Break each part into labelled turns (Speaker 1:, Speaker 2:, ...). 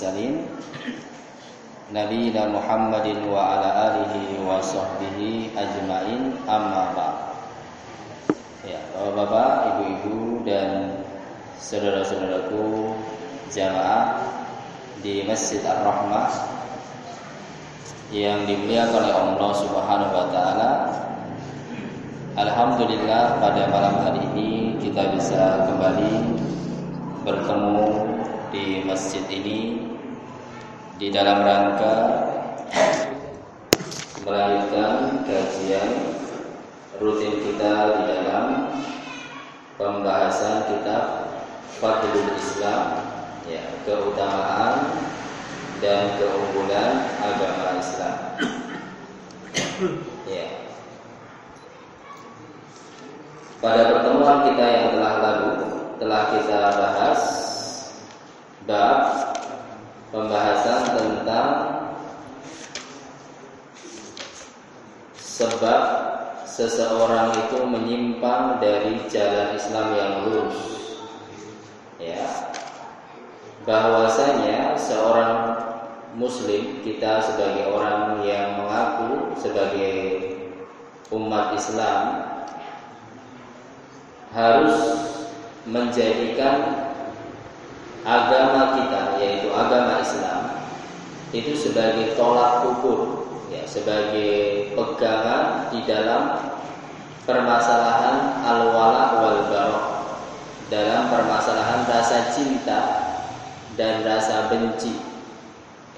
Speaker 1: mursalin Nabiina Muhammadin wa ala alihi wa sahbihi ajmain amma ba'd Ya, Bapak-bapak, ibu-ibu dan saudara-saudaraku jamaah di Masjid Ar-Rahmah yang dimuliakan oleh Allah Subhanahu wa taala. Alhamdulillah pada malam hari ini kita bisa kembali bertemu di masjid ini di dalam rangka melanjutkan kajian rutin kita di dalam pembahasan kitab Fadlul Islam ya keutamaan dan keunggulan agama Islam. Ya. Pada pertemuan kita yang telah lalu telah kita bahas bab pembahasan tentang sebab seseorang itu menyimpang dari jalan Islam yang lurus. Ya. Bahwasanya seorang muslim kita sebagai orang yang mengaku sebagai umat Islam harus menjadikan agama kita yaitu agama Islam itu sebagai tolak ukur ya sebagai pegangan di dalam permasalahan al-wala wal barok dalam permasalahan rasa cinta dan rasa benci.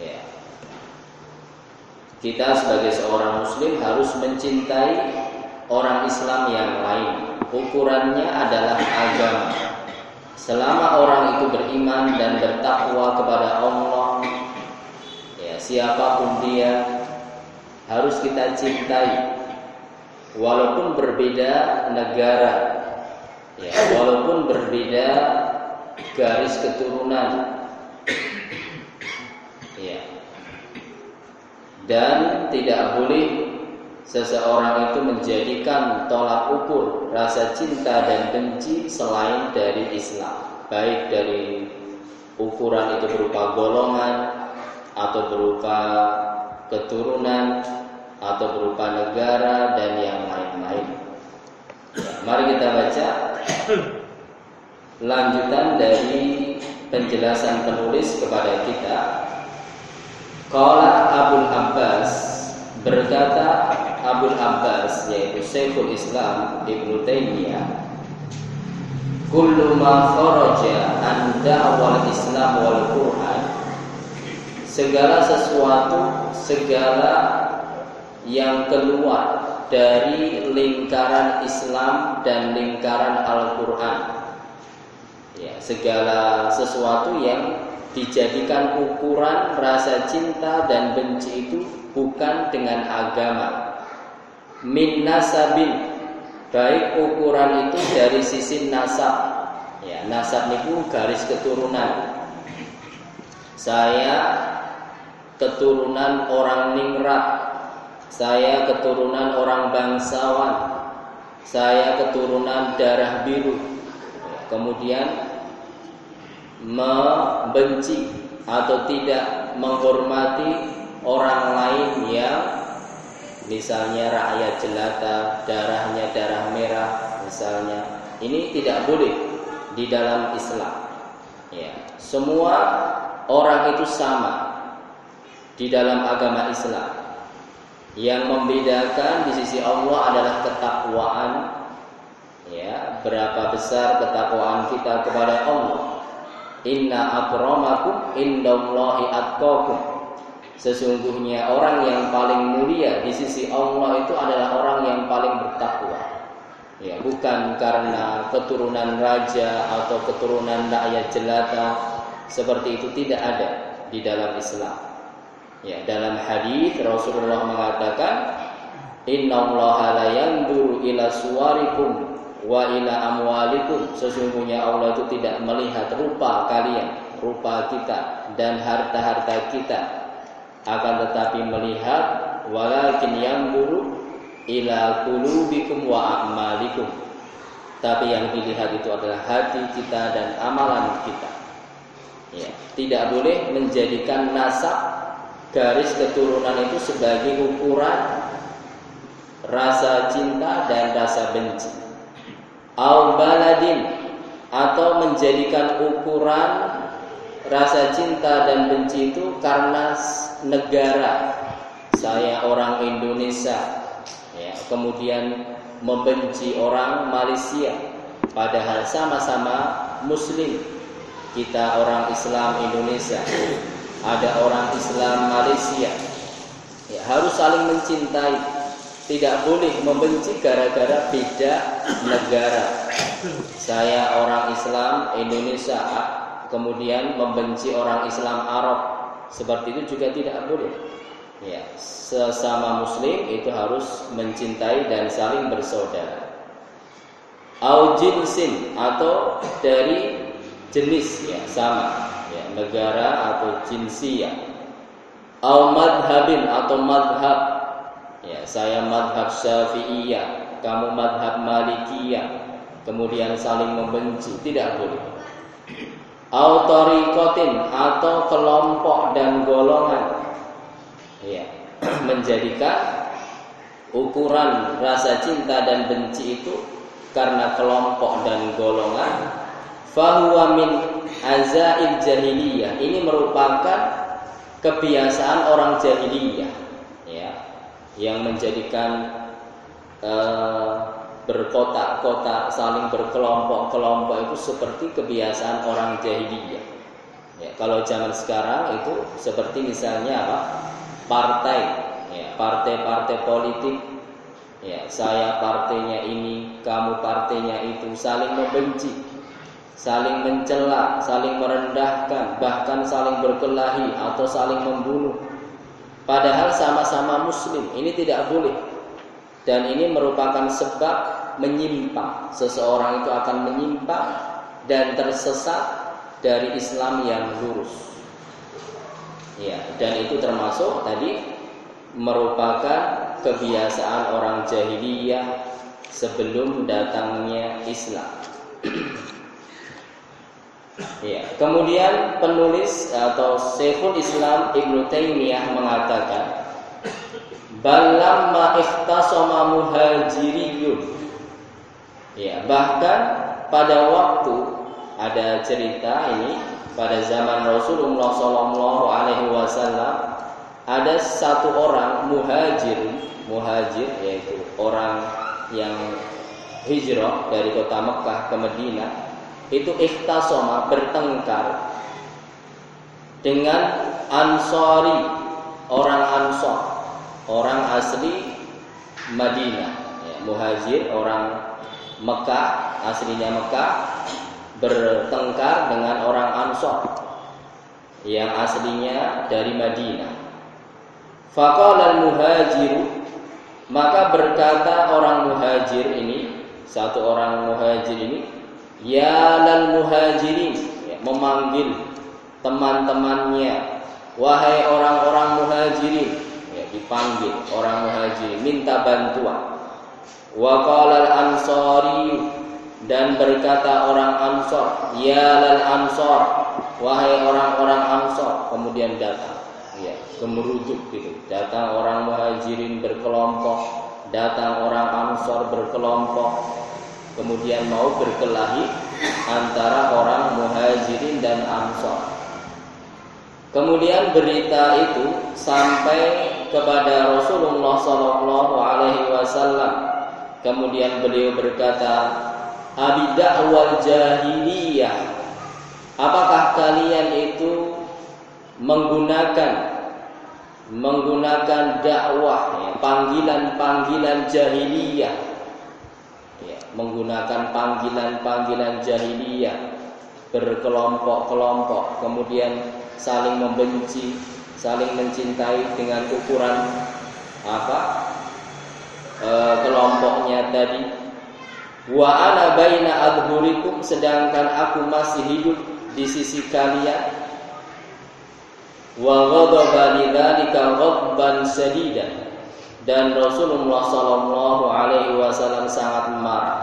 Speaker 1: Ya. Kita sebagai seorang muslim harus mencintai orang Islam yang lain. Ukurannya adalah agama. Selama orang itu beriman dan bertakwa kepada Allah, siapa pun dia harus kita cintai. Walaupun berbeda negara ya walaupun berbeda garis keturunan ya. Dan tidak boleh seseorang itu menjadikan tolak ukur rasa cinta dan benci selain dari Islam. Baik dari ukuran itu berupa golongan atau berupa keturunan atau berupa negara dan yang lain-lain. Ya, mari kita baca lanjutan dari penjelasan penulis kepada kita. Qala Abdul Abbas berkata Abdul Abbas yaitu Syekhul Islam Ibnu Taimiyah Kullu ma kharaja an da'wal Islam wal Quran segala sesuatu segala yang keluar dari lingkaran Islam dan lingkaran Al-Quran. Ya, segala sesuatu yang dijadikan ukuran rasa cinta dan benci itu bukan dengan agama. Min nasabin, baik ukuran itu dari sisi nasab. Ya, nasab itu garis keturunan. Saya keturunan orang ningrat saya keturunan orang bangsawan. Saya keturunan darah biru. Kemudian membenci atau tidak menghormati orang lain yang misalnya rakyat jelata, darahnya darah merah misalnya. Ini tidak boleh di dalam Islam. Ya, semua orang itu sama di dalam agama Islam. Yang membedakan di sisi Allah adalah ketakwaan. Ya, berapa besar ketakwaan kita kepada Allah. Inna akramakum indallahi atqakum. Sesungguhnya orang yang paling mulia di sisi Allah itu adalah orang yang paling bertakwa. Ya, bukan karena keturunan raja atau keturunan rakyat jelata seperti itu tidak ada di dalam Islam. Ya, dalam hadis Rasulullah mengatakan, "Innallaha la yanzuru ila suwarikum wa ila amwalikum. Sesungguhnya Allah itu tidak melihat rupa kalian rupa kita dan harta-harta kita. Akan tetapi melihat walakin yang buruk ila qulubikum wa a'malikum. Tapi yang dilihat itu adalah hati kita dan amalan kita. Ya tidak boleh menjadikan nasab garis keturunan itu sebagai ukuran rasa cinta dan rasa benci. Au baladin atau menjadikan ukuran rasa cinta dan benci itu karena negara. Saya orang Indonesia ya kemudian membenci orang Malaysia padahal sama-sama muslim. Kita orang Islam Indonesia ada orang Islam Malaysia ya harus saling mencintai tidak boleh membenci gara-gara beda negara. Saya orang Islam Indonesia, kemudian membenci orang Islam Arab. Seperti itu juga tidak boleh. Ya, sesama muslim itu harus mencintai dan saling bersaudara. Au jinsin atau dari jenis ya sama ya, negara atau jinsia. Au madhabin atau madhab Ya, saya madhab syafi'iyah, kamu madhab malikiyah. Kemudian saling membenci, tidak boleh. Autorikotin atau kelompok dan golongan. Ya, menjadikan ukuran rasa cinta dan benci itu karena kelompok dan golongan fahuwa min azail jahiliyah ini merupakan kebiasaan orang jahiliyah yang menjadikan uh, berkotak-kotak saling berkelompok-kelompok itu seperti kebiasaan orang jahiliyah. Ya, kalau zaman sekarang itu seperti misalnya apa? Partai, ya, partai-partai politik. Ya, saya partainya ini, kamu partainya itu saling membenci, saling mencela, saling merendahkan, bahkan saling berkelahi atau saling membunuh. Padahal sama-sama muslim, ini tidak boleh. Dan ini merupakan sebab menyimpang. Seseorang itu akan menyimpang dan tersesat dari Islam yang lurus. Ya, dan itu termasuk tadi merupakan kebiasaan orang jahiliyah sebelum datangnya Islam. Ya. Kemudian penulis atau Syekhul Islam Ibnu Taimiyah mengatakan balamma ikhtasama muhajiriyun. Ya, bahkan pada waktu ada cerita ini pada zaman Rasulullah Shallallahu Alaihi Wasallam ada satu orang muhajir, muhajir yaitu orang yang hijrah dari kota Mekah ke Madinah itu ikhtasoma bertengkar dengan Ansori orang Ansor orang asli Madinah. Ya, muhajir orang Mekah aslinya Mekah bertengkar dengan orang Ansor yang aslinya dari Madinah. Faqala muhajir maka berkata orang muhajir ini satu orang muhajir ini ya lal muhajirin ya, memanggil teman-temannya. Wahai orang-orang muhajirin ya, dipanggil orang muhajirin minta bantuan. Wa qala al ansari dan berkata orang ansor ya lal ansor wahai orang-orang ansor kemudian datang ya kemerujuk gitu. Datang orang muhajirin berkelompok datang orang ansor berkelompok kemudian mau berkelahi antara orang muhajirin dan ansor. Kemudian berita itu sampai kepada Rasulullah Sallallahu Alaihi Wasallam. Kemudian beliau berkata, Abidah wal jahiliyah. Apakah kalian itu menggunakan menggunakan dakwah ya, panggilan-panggilan jahiliyah menggunakan panggilan-panggilan jahiliyah berkelompok-kelompok kemudian saling membenci saling mencintai dengan ukuran apa e, kelompoknya tadi Wa ana baina adhurikum sedangkan aku masih hidup di sisi kalian. Wa ghadaba lidzalika ghadban sadidan. Dan Rasulullah sallallahu alaihi wasallam sangat marah.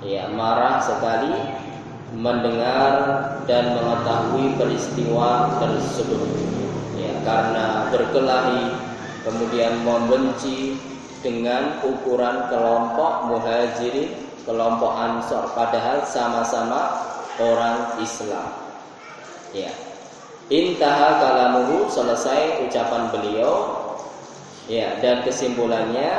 Speaker 1: Ya, marah sekali mendengar dan mengetahui peristiwa tersebut. Ya, karena berkelahi kemudian membenci dengan ukuran kelompok muhajirin kelompok Ansor padahal sama-sama orang Islam. Ya. Intaha kalamuhu selesai ucapan beliau. Ya, dan kesimpulannya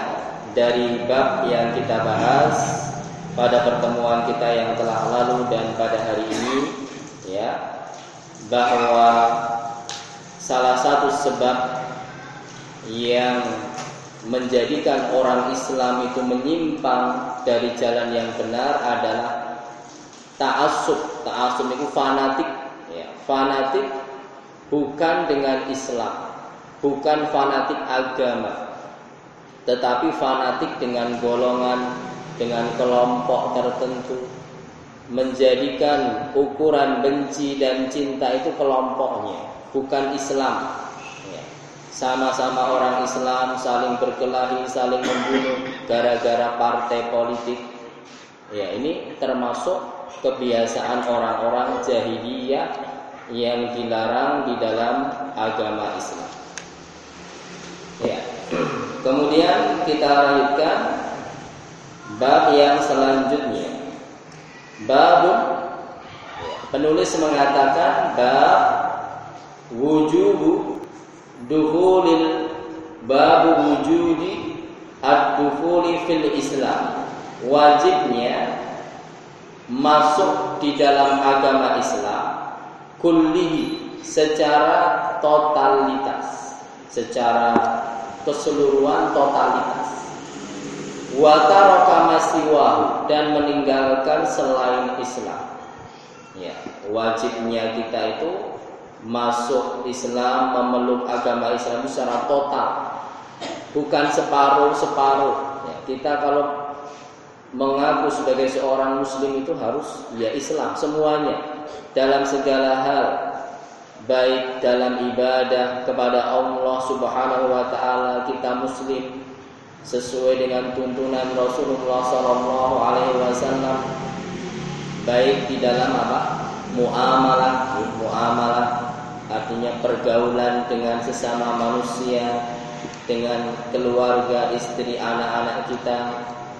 Speaker 1: dari bab yang kita bahas pada pertemuan kita yang telah lalu dan pada hari ini ya bahwa salah satu sebab yang menjadikan orang Islam itu menyimpang dari jalan yang benar adalah ta'assub. Ta'assub itu fanatik, ya. Fanatik bukan dengan Islam, bukan fanatik agama, tetapi fanatik dengan golongan, dengan kelompok tertentu, menjadikan ukuran benci dan cinta itu kelompoknya, bukan Islam sama-sama orang Islam saling berkelahi, saling membunuh gara-gara partai politik. Ya, ini termasuk kebiasaan orang-orang jahiliyah yang dilarang di dalam agama Islam. Kemudian kita lanjutkan bab yang selanjutnya. Bab penulis mengatakan bab wujubu dukhulil babu wujudi ad-dukhuli fil Islam wajibnya masuk di dalam agama Islam kullihi secara totalitas secara keseluruhan totalitas. Wa taraka dan meninggalkan selain Islam. Ya wajibnya kita itu masuk Islam, memeluk agama Islam secara total, bukan separuh-separuh. Ya, kita kalau mengaku sebagai seorang Muslim itu harus ya Islam semuanya. Dalam segala hal, baik dalam ibadah kepada Allah Subhanahu Wa Taala kita Muslim sesuai dengan tuntunan Rasulullah Sallallahu Alaihi Wasallam, baik di dalam apa? Muamalah, muamalah artinya pergaulan dengan sesama manusia, dengan keluarga, istri, anak-anak kita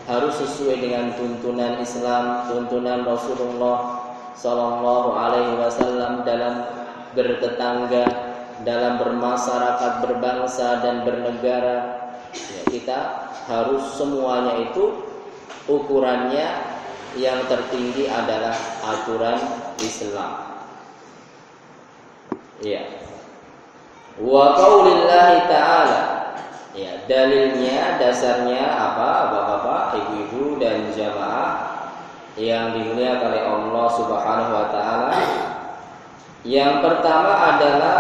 Speaker 1: harus sesuai dengan tuntunan Islam, tuntunan Rasulullah Sallallahu Alaihi Wasallam dalam bertetangga, dalam bermasyarakat, berbangsa dan bernegara. Ya, kita harus semuanya itu ukurannya yang tertinggi adalah aturan Islam. Ya. Wa qaulillahi ta'ala. Ya, dalilnya dasarnya apa? Bapak-bapak, ibu-ibu dan jamaah yang dimuliakan oleh Allah Subhanahu wa taala. Yang pertama adalah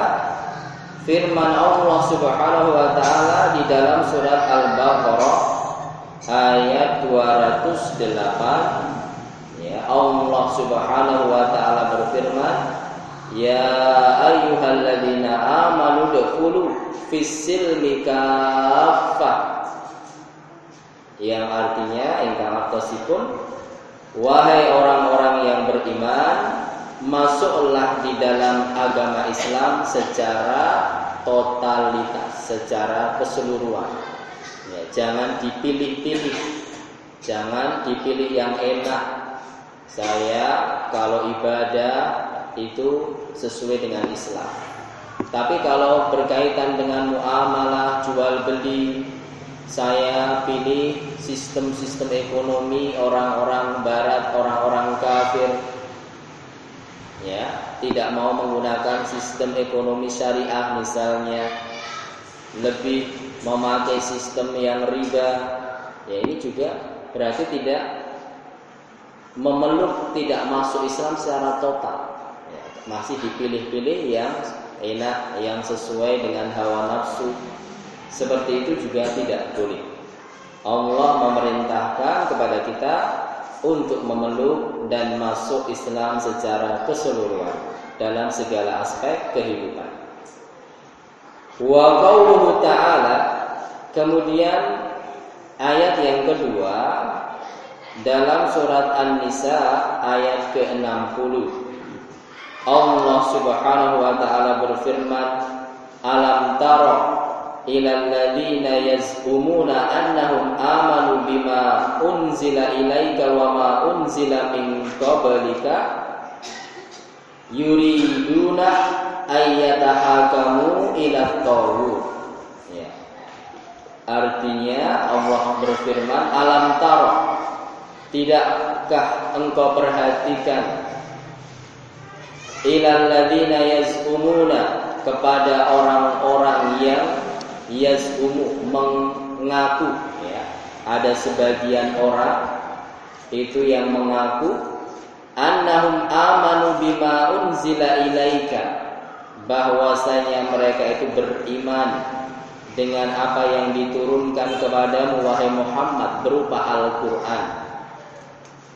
Speaker 1: firman Allah Subhanahu wa taala di dalam surat Al-Baqarah ayat 208 ya Allah Subhanahu wa taala berfirman Ya ayyuhalladzina amanu dukhulu fis-silmi. Yang artinya ingkang artosipun wahai orang-orang yang beriman, masuklah di dalam agama Islam secara totalitas, secara keseluruhan. Ya, jangan dipilih-pilih. Jangan dipilih yang enak. Saya kalau ibadah itu sesuai dengan Islam. Tapi kalau berkaitan dengan muamalah jual beli, saya pilih sistem-sistem ekonomi orang-orang barat, orang-orang kafir. Ya, tidak mau menggunakan sistem ekonomi syariah misalnya lebih memakai sistem yang riba. Ya, ini juga berarti tidak memeluk tidak masuk Islam secara total masih dipilih-pilih yang enak, yang sesuai dengan hawa nafsu. Seperti itu juga tidak boleh. Allah memerintahkan kepada kita untuk memeluk dan masuk Islam secara keseluruhan dalam segala aspek kehidupan. Wa qauluhu ta'ala kemudian ayat yang kedua dalam surat An-Nisa ayat ke-60 Allah Subhanahu wa taala berfirman Alam tara ilal ladzina yaz'umuna annahum amanu bima unzila ilaika wa ma unzila min qablika yuriduna ayyatahakamu ila tawud ya. Artinya Allah berfirman alam taro Tidakkah engkau perhatikan ilal ladzina yaz'umuna kepada orang-orang yang yaz'umu mengaku ya. Ada sebagian orang itu yang mengaku annahum amanu bima unzila ilaika. Bahwasanya mereka itu beriman dengan apa yang diturunkan kepadamu wahai Muhammad berupa Al-Qur'an.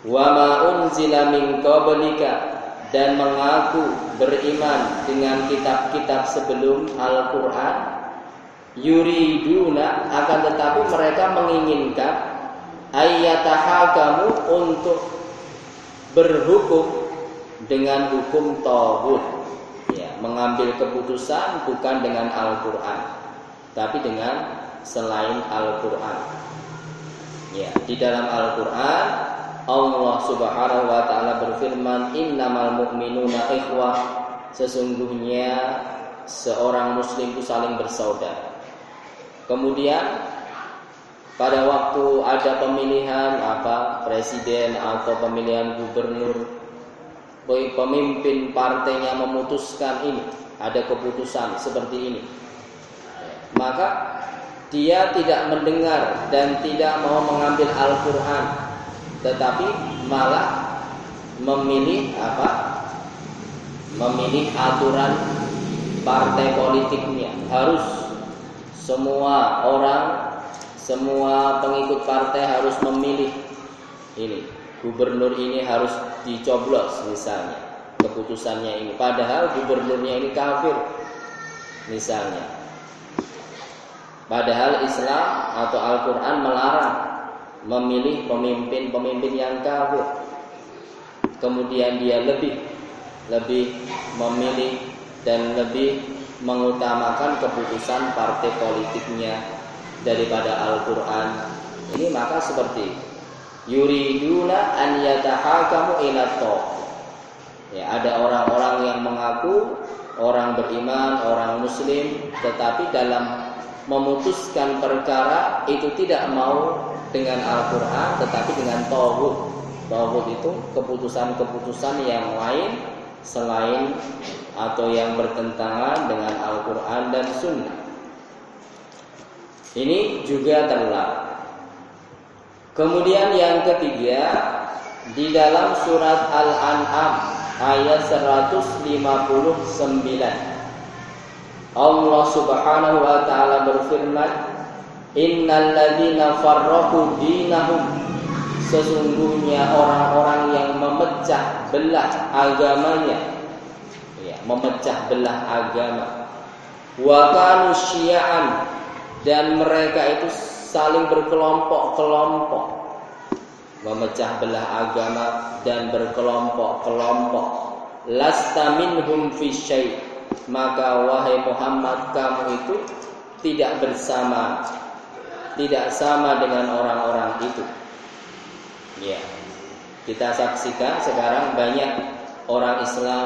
Speaker 1: Wa ma unzila min qablika. Dan mengaku beriman dengan kitab-kitab sebelum Al-Qur'an yuriduna akan tetapi mereka menginginkan kamu untuk berhukum dengan hukum tauhid ya mengambil keputusan bukan dengan Al-Qur'an tapi dengan selain Al-Qur'an. Ya di dalam Al-Qur'an Allah Subhanahu wa taala berfirman innamal mu'minuna ikhwah. Sesungguhnya seorang muslim itu saling bersaudara kemudian pada waktu ada pemilihan apa presiden atau pemilihan gubernur pemimpin partainya memutuskan ini ada keputusan seperti ini. Maka dia tidak mendengar dan tidak mau mengambil Al-Qur'an tetapi malah memilih apa? Memilih aturan partai politiknya. Harus semua orang semua pengikut partai harus memilih. Ini gubernur ini harus dicoblos misalnya keputusannya ini. Padahal gubernurnya ini kafir misalnya. Padahal Islam atau Al-Qur'an melarang memilih pemimpin-pemimpin yang kafir. Kemudian dia lebih lebih memilih dan lebih mengutamakan keputusan partai politiknya daripada Al-Quran. Ini maka seperti yuriduna an yatahakamu ila ya ada orang-orang yang mengaku orang beriman orang muslim tetapi dalam memutuskan perkara itu tidak mau dengan Al-Quran tetapi dengan Tauhid Tauhid itu keputusan-keputusan yang lain selain atau yang bertentangan dengan Al-Quran dan Sunnah. Ini juga terlarang. Kemudian yang ketiga di dalam surat Al-An'am ayat 159 Allah Subhanahu wa taala berfirman Innal ladzina farraqu dinahum. Sesungguhnya orang-orang yang memecah belah agamanya. Ya, memecah belah agama. Wa kanu syi'an dan mereka itu saling berkelompok-kelompok. Memecah belah agama dan berkelompok-kelompok. Lasta minhum fi maka wahai Muhammad kamu itu tidak bersama tidak sama dengan orang-orang itu. Ya kita saksikan sekarang banyak orang Islam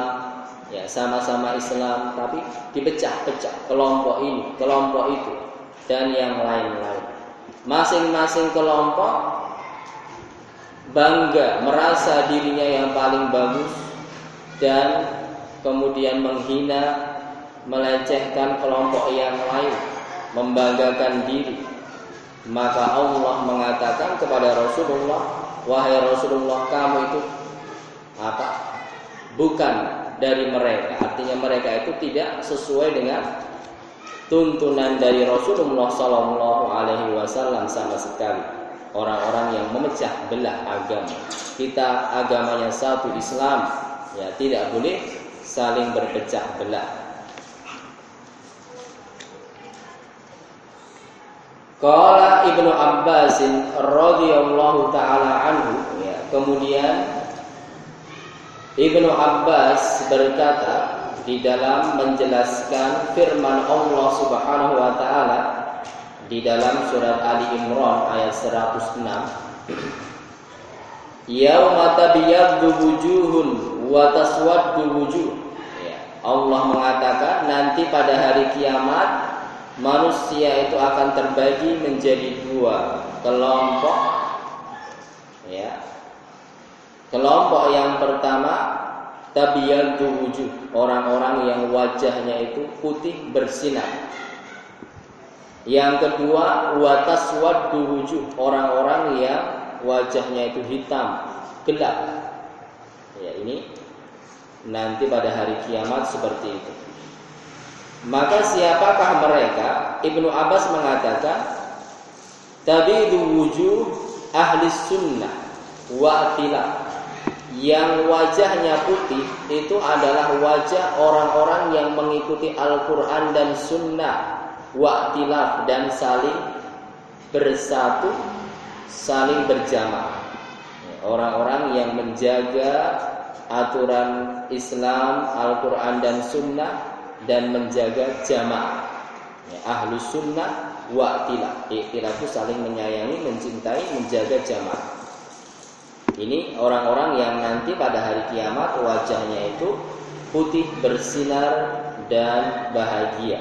Speaker 1: ya sama-sama Islam tapi dipecah-pecah kelompok ini kelompok itu dan yang lain-lain. Masing-masing kelompok bangga merasa dirinya yang paling bagus dan kemudian menghina, melecehkan kelompok yang lain, membanggakan diri. Maka Allah mengatakan kepada Rasulullah, "Wahai Rasulullah, kamu itu apa? Bukan dari mereka." Artinya mereka itu tidak sesuai dengan tuntunan dari Rasulullah Sallallahu Alaihi Wasallam sama sekali. orang-orang yang memecah belah agama. Kita agamanya satu Islam, ya tidak boleh saling berpecah belah. Qala Ibnu Abbas radhiyallahu taala anhu ya, kemudian Ibnu Abbas berkata di dalam menjelaskan firman Allah Subhanahu wa taala di dalam surat Ali Imran ayat 106 Yauma tabyaddu wujuhun wa taswaddu wujuh. Ya, Allah mengatakan nanti pada hari kiamat manusia itu akan terbagi menjadi dua. Kelompok ya. Kelompok yang pertama tabiyatu wujud. Orang-orang yang wajahnya itu putih bersinar. Yang kedua wataswaddu wujud. Orang-orang yang wajahnya itu hitam gelap. Ya ini nanti pada hari kiamat seperti itu maka siapakah mereka? Ibnu Abbas mengatakan tabidu wujuh ahli sunnah wa tilaf yang wajahnya putih itu adalah wajah orang-orang yang mengikuti Al-Quran dan Sunnah waktilaf dan saling bersatu saling berjamaah orang-orang yang menjaga aturan Islam Al-Quran dan Sunnah dan menjaga jamaah. Ya, ahlu sunnah wa tilah. Iktilaf itu saling menyayangi, mencintai, menjaga jamaah. Ini orang-orang yang nanti pada hari kiamat wajahnya itu putih bersinar dan bahagia.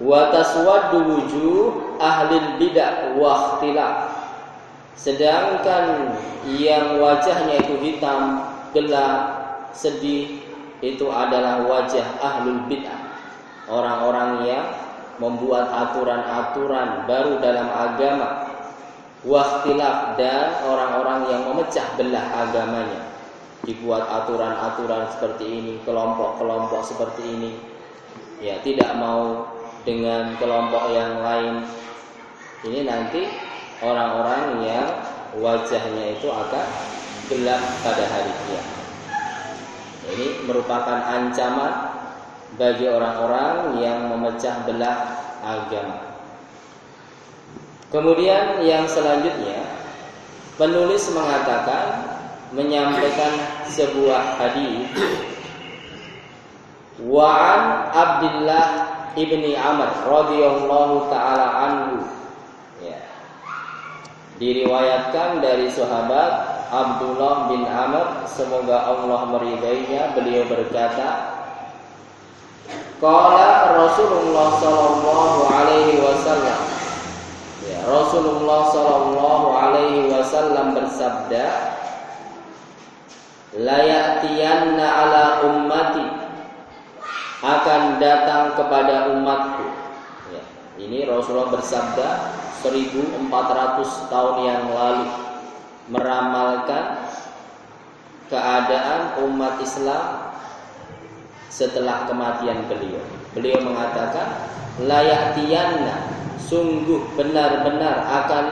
Speaker 1: Wa taswaddu wujuh ahlil bid'ah wa ikhtilaf. Sedangkan yang wajahnya itu hitam, gelap, sedih, itu adalah wajah ahlul bid'ah. Orang-orang yang membuat aturan-aturan baru dalam agama. Waktilaf dan orang-orang yang memecah belah agamanya. Dibuat aturan-aturan seperti ini, kelompok-kelompok seperti ini. Ya, tidak mau dengan kelompok yang lain. Ini nanti orang-orang yang wajahnya itu akan gelap pada hari kiamat. Ini merupakan ancaman bagi orang-orang yang memecah belah agama. Kemudian yang selanjutnya penulis mengatakan menyampaikan sebuah hadis Wa'an Abdullah ibni Amr radhiyallahu taala anhu ya. Diriwayatkan dari sahabat Abdullah bin Amr semoga Allah meridainya. Beliau berkata Qala Rasulullah sallallahu alaihi wasallam. Ya, Rasulullah sallallahu alaihi wasallam bersabda La ya'tiyanna ala ummati akan datang kepada umatku. Ya, ini Rasulullah bersabda 1400 tahun yang lalu meramalkan keadaan umat Islam setelah kematian beliau. Beliau mengatakan layak tianna sungguh benar-benar akan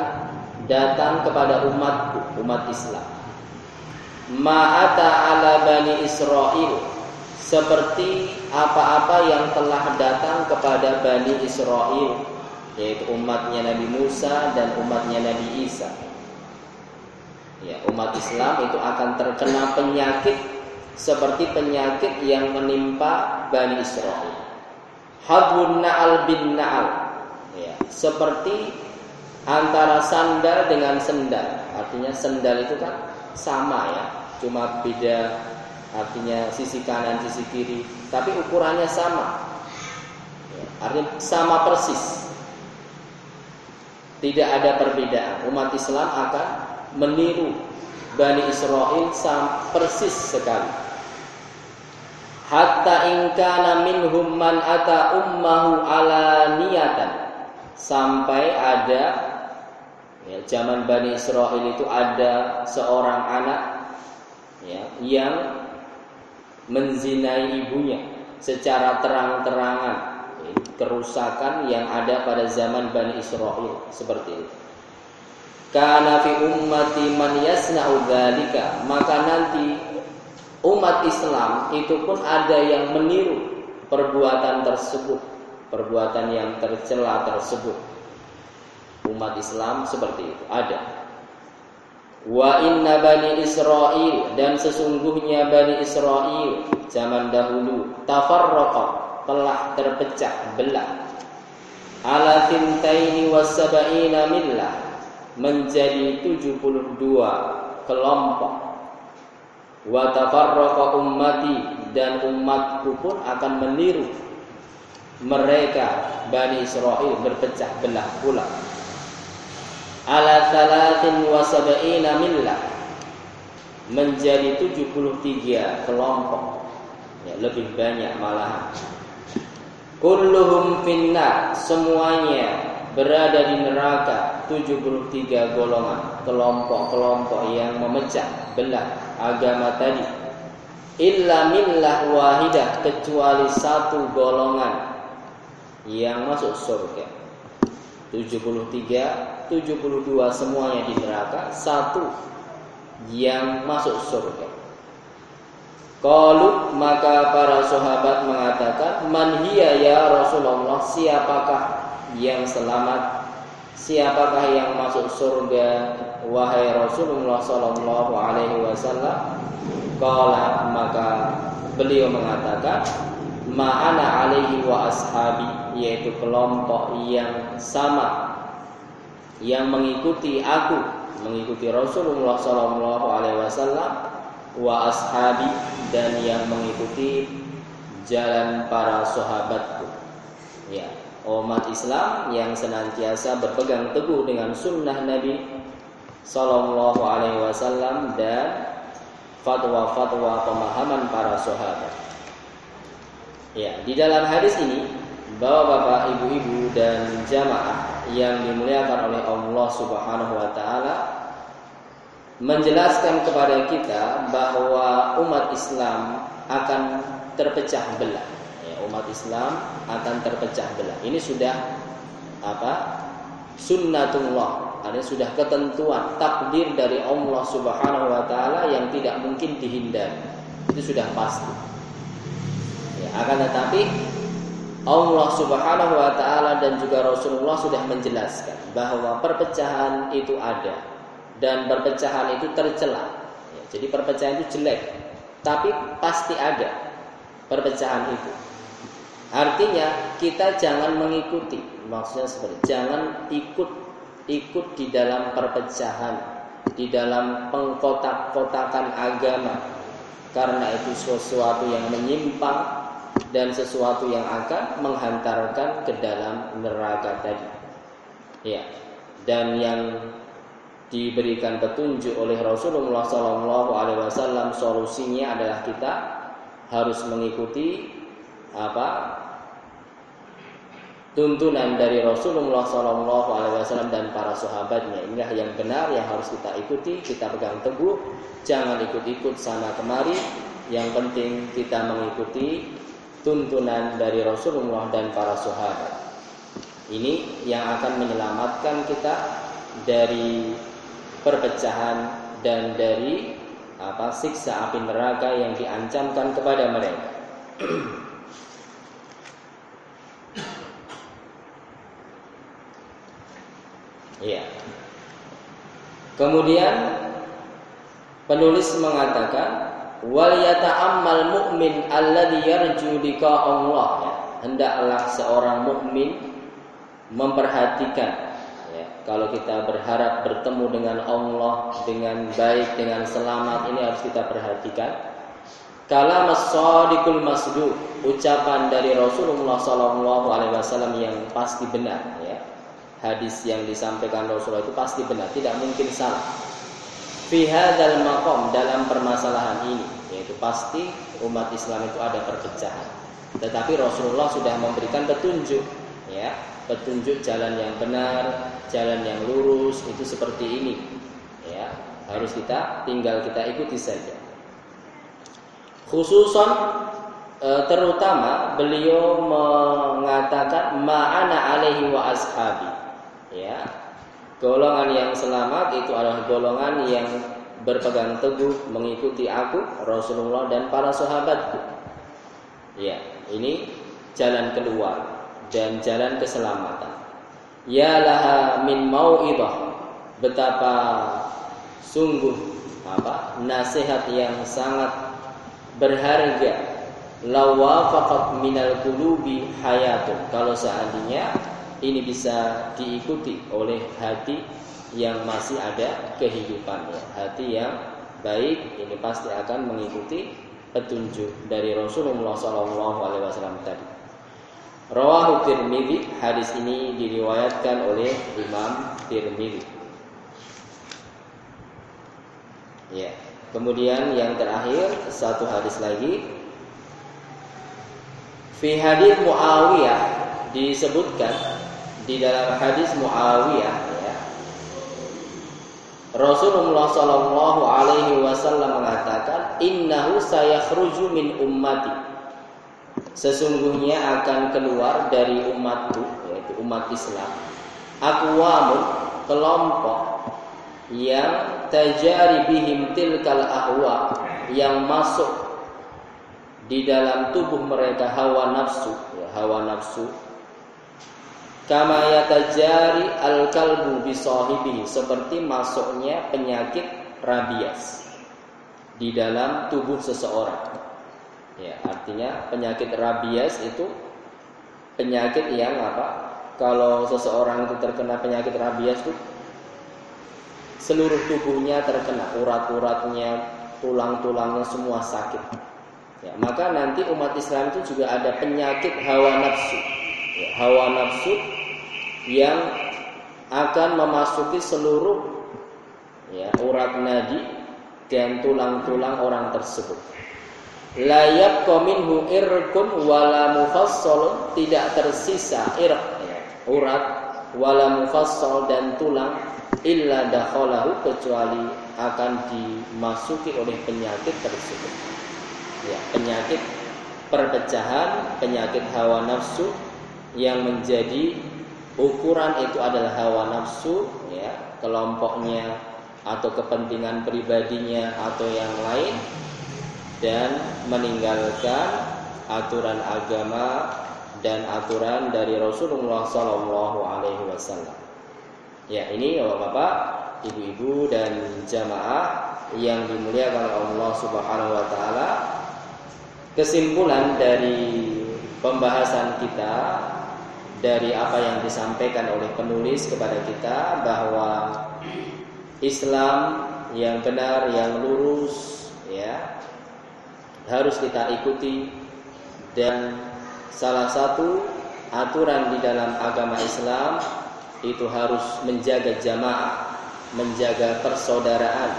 Speaker 1: datang kepada umatku, umat Islam. Ma'ata ala bani Israel seperti apa-apa yang telah datang kepada bani Israel yaitu umatnya Nabi Musa dan umatnya Nabi Isa ya, umat Islam itu akan terkena penyakit seperti penyakit yang menimpa Bani Israel. Hadwun na'al bin na'al. Ya, seperti antara sandal dengan sendal. Artinya sendal itu kan sama ya, cuma beda artinya sisi kanan, sisi kiri, tapi ukurannya sama. Ya, artinya sama persis. Tidak ada perbedaan. Umat Islam akan meniru Bani Israel persis sekali. Hatta ingkana minhum man ata ummahu ala niyatan. Sampai ada ya, zaman Bani Israel itu ada seorang anak ya, yang menzinai ibunya secara terang-terangan kerusakan yang ada pada zaman Bani Israel seperti itu Karena fi ummati man yasna'u dzalika, maka nanti umat Islam itu pun ada yang meniru perbuatan tersebut, perbuatan yang tercela tersebut. Umat Islam seperti itu ada. Wa inna bani Israel dan sesungguhnya bani Israel zaman dahulu tafarraqa telah terpecah belah ala thintaini wasaba'ina millah menjadi 72 kelompok. Wa tafarraqa ummati dan umatku pun akan meniru mereka Bani Israel berpecah belah pula. Ala thalathin wa sab'ina millah menjadi 73 kelompok. Ya, lebih banyak malahan. Kulluhum finnar semuanya berada di neraka 73 golongan kelompok-kelompok yang memecah belah agama tadi illa millah wahidah kecuali satu golongan yang masuk surga 73, 72 semuanya di neraka, satu yang masuk surga. Kalau maka para sahabat mengatakan, "Man hiya ya Rasulullah? Siapakah yang selamat? Siapakah yang masuk surga wahai Rasulullah sallallahu alaihi wasallam?" Qala maka beliau mengatakan, ma'ana alaihi wa ashabi yaitu kelompok yang sama yang mengikuti aku mengikuti Rasulullah sallallahu alaihi wasallam wa ashabi dan yang mengikuti jalan para sahabatku ya umat Islam yang senantiasa berpegang teguh dengan sunnah Nabi sallallahu alaihi wasallam dan fatwa-fatwa pemahaman para sahabat Ya, di dalam hadis ini bahwa bapak, ibu-ibu dan jamaah yang dimuliakan oleh Allah Subhanahu wa taala menjelaskan kepada kita bahwa umat Islam akan terpecah belah. Umat Islam akan terpecah belah. Ini sudah apa? Sunnatullah. Ada sudah ketentuan takdir dari Allah Subhanahu wa taala yang tidak mungkin dihindari. Itu sudah pasti. Ya, akan tetapi Allah Subhanahu wa taala dan juga Rasulullah sudah menjelaskan bahwa perpecahan itu ada dan perpecahan itu tercela. Ya, jadi perpecahan itu jelek, tapi pasti ada perpecahan itu. Artinya kita jangan mengikuti, maksudnya seperti jangan ikut ikut di dalam perpecahan, di dalam pengkotak-kotakan agama karena itu sesuatu yang menyimpang dan sesuatu yang akan menghantarkan ke dalam neraka tadi. Ya. Dan yang diberikan petunjuk oleh Rasulullah Sallallahu Alaihi solusinya adalah kita harus mengikuti apa tuntunan dari Rasulullah Sallallahu Alaihi Wasallam dan para sahabatnya inilah yang benar yang harus kita ikuti kita pegang teguh jangan ikut-ikut sana kemari yang penting kita mengikuti tuntunan dari Rasulullah dan para sahabat. Ini yang akan menyelamatkan kita dari perpecahan dan dari apa siksa api neraka yang diancamkan kepada mereka. Iya. Kemudian penulis mengatakan wal yata'ammal mu'min alladhi yarju Allah ya. hendaklah seorang mukmin memperhatikan ya. kalau kita berharap bertemu dengan Allah dengan baik dengan selamat ini harus kita perhatikan kalam as-sadiqul ucapan dari Rasulullah sallallahu alaihi wasallam yang pasti benar ya hadis yang disampaikan Rasulullah itu pasti benar tidak mungkin salah fi hadzal maqam dalam permasalahan ini yaitu pasti umat Islam itu ada perpecahan. Tetapi Rasulullah sudah memberikan petunjuk ya, petunjuk jalan yang benar, jalan yang lurus itu seperti ini. Ya, harus kita tinggal kita ikuti saja. Khususan e, terutama beliau mengatakan ma'ana alaihi wa ashabi. Ya, Golongan yang selamat itu adalah golongan yang berpegang teguh mengikuti aku, Rasulullah dan para sahabatku. Ya, ini jalan keluar dan jalan keselamatan. Ya laha min mau'idah. Betapa sungguh apa? nasihat yang sangat berharga. Lawafaqat minal qulubi hayatun. Kalau seandainya ini bisa diikuti oleh hati yang masih ada kehidupan ya. Hati yang baik ini pasti akan mengikuti petunjuk dari Rasulullah SAW tadi. Rawahu Tirmidzi, hadis ini diriwayatkan oleh Imam Tirmidzi. Ya. Kemudian yang terakhir satu hadis lagi. Fi hadis Muawiyah disebutkan di dalam hadis Muawiyah ya, Rasulullah Shallallahu Alaihi Wasallam mengatakan, Innahu sayakhruju min ummati. Sesungguhnya akan keluar dari umatku, yaitu umat Islam. Akwamun kelompok yang tajari bihim tilkal ahwa yang masuk di dalam tubuh mereka hawa nafsu, ya, hawa nafsu Kama yatajari al-kalbu bisahibihi seperti masuknya penyakit rabies di dalam tubuh seseorang. Ya, artinya penyakit rabies itu penyakit yang apa? Kalau seseorang itu terkena penyakit rabies itu seluruh tubuhnya terkena, urat-uratnya, tulang-tulangnya semua sakit. Ya, maka nanti umat Islam itu juga ada penyakit hawa nafsu. Ya, hawa nafsu yang akan memasuki seluruh ya, urat nadi dan tulang-tulang orang tersebut. Layak kominhu irkun wala mufassal tidak tersisa irq ya, urat wala mufassal dan tulang illa dakhalahu kecuali akan dimasuki oleh penyakit tersebut. Ya, penyakit perpecahan, penyakit hawa nafsu yang menjadi ukuran itu adalah hawa nafsu ya kelompoknya atau kepentingan pribadinya atau yang lain dan meninggalkan aturan agama dan aturan dari Rasulullah Sallallahu Alaihi Wasallam. Ya ini bapak-bapak, ibu-ibu dan jamaah yang dimuliakan Allah Subhanahu Wa Taala. Kesimpulan dari pembahasan kita dari apa yang disampaikan oleh penulis kepada kita bahwa Islam yang benar, yang lurus ya harus kita ikuti dan salah satu aturan di dalam agama Islam itu harus menjaga jamaah, menjaga persaudaraan,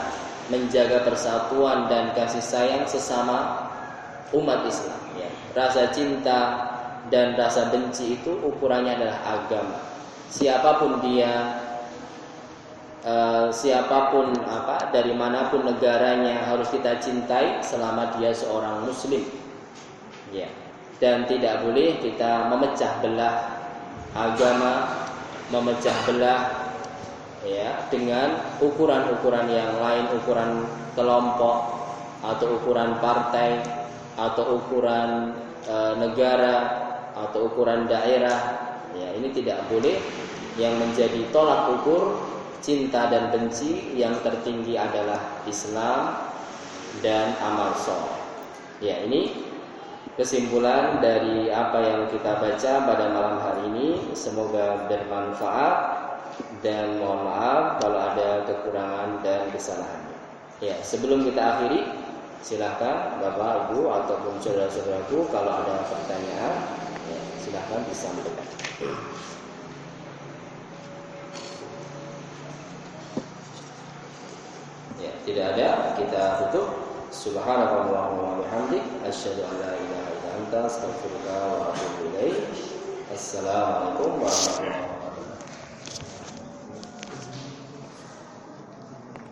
Speaker 1: menjaga persatuan dan kasih sayang sesama umat Islam ya. Rasa cinta dan rasa benci itu ukurannya adalah agama. Siapa pun dia, uh, siapa pun apa, dari mana pun negaranya harus kita cintai selama dia seorang Muslim. Ya, dan tidak boleh kita memecah belah agama, memecah belah ya dengan ukuran-ukuran yang lain, ukuran kelompok atau ukuran partai atau ukuran e, negara atau ukuran daerah. Ya ini tidak boleh. Yang menjadi tolak ukur cinta dan benci yang tertinggi adalah Islam dan amal soleh. Ya ini kesimpulan dari apa yang kita baca pada malam hari ini. Semoga bermanfaat dan mohon maaf kalau ada kekurangan dan kesalahan. Ya sebelum kita akhiri silahkan bapak ibu ataupun saudara-saudaraku kalau ada pertanyaan silahkan disampaikan. Ya, tidak ada, kita tutup. Subhanallahumma wa bihamdik asyhadu an la ilaha illa anta astaghfiruka wa atubu ilaik. Assalamualaikum warahmatullahi wabarakatuh.